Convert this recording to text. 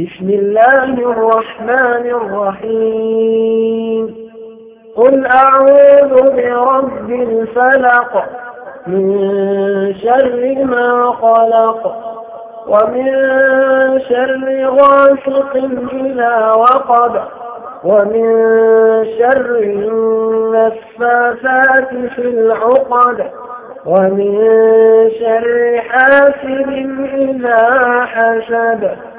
بسم الله الرحمن الرحيم. قل أعوذ برب الفلق من شر ما خلق ومن شر غاسق إذا وقب ومن شر النفاثات في العقد ومن شر حاسد إذا حسد